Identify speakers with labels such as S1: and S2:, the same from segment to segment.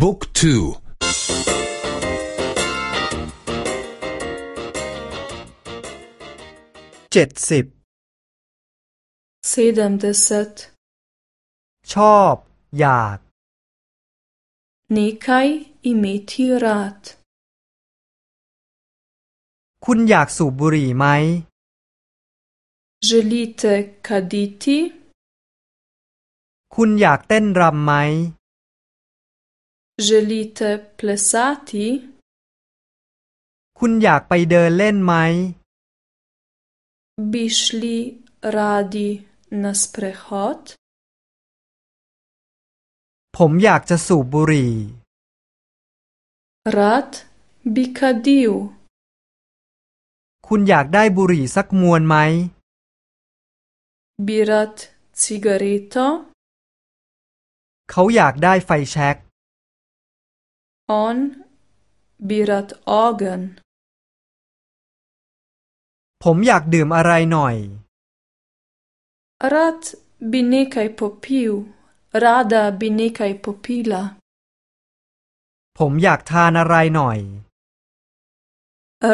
S1: บุ๊กทูเจ็ดสิบ
S2: ซีดัมเดสต
S1: ชอบ อยาก
S2: นิคายอิมิทิรัต
S1: คุณอยากสูบบุหรี่ไหม
S2: เจลิเตคาดิติคุณอยากเต้นรำไหม Želite plesati?
S1: คุณอยากไปเดินเล่นไหม
S2: Bi šli radi na sprehod? ผมอยากจะสูบบุหรี่ Rad bi kadil.
S1: คุณอยากได้บุหรี่สักมวนไหม
S2: Bi rad cigareto?
S1: เขาอยากได้ไฟแช็ก
S2: On birat o g e n ผมอยากดื่มอะไรหน่อย Rad bi n e k a i p o p i u Rada bi n e k a i popila
S1: ผมอยากทานอะไรหน่อย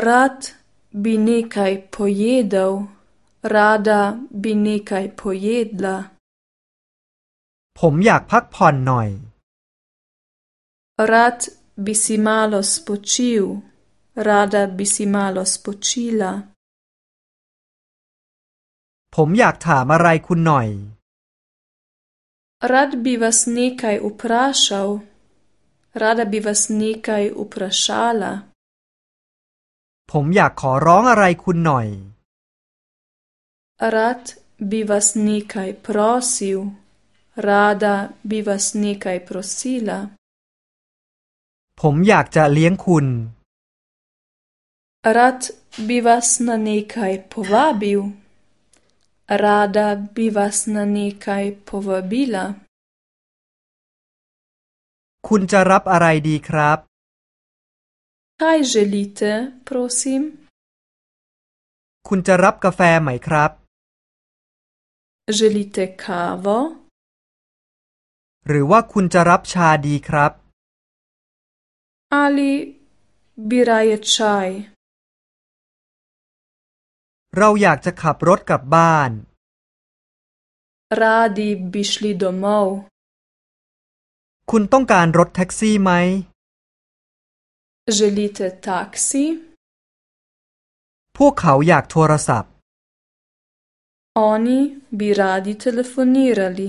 S2: Rad bi n e k a i pojedel Rada bi n e k a i pojedla
S1: ผมอยากพักผ่อนหน่อย
S2: Rad bi si malo spočil, rada bi si malo spočila.
S1: ผมอยากถามอะไรคุณหน่อย
S2: Rad bi vas nekaj vprašal, rada bi vas nekaj vprašala.
S1: ผมอยากขอร้องอะไรคุณหน่อย
S2: Rad bi vas nekaj prosil, rada bi vas nekaj prosila.
S1: ผมอยากจะเลี้ยงคุณ
S2: รัตบิวาสนาเนคัยพวาบิวราดาบิวาสนาเนคัยพวาบิลาค
S1: ุณจะรับอะไรดีครับ
S2: ใายเจลิเตโปรซิม
S1: คุณจะรับกาแฟไหมครับ
S2: เจลิเตคาโว
S1: หรือว่าคุณจะรับชาดีครับ
S2: Ali bi raje čaj? เราอยากจะขับรถกลับบ้าน Radi bi šli domov. คุณต้องการรถแท็กซี่ไหม Želite taksi?
S1: พวกเขาอยากโทรศัพท์
S2: Oni bi radi telefonirali.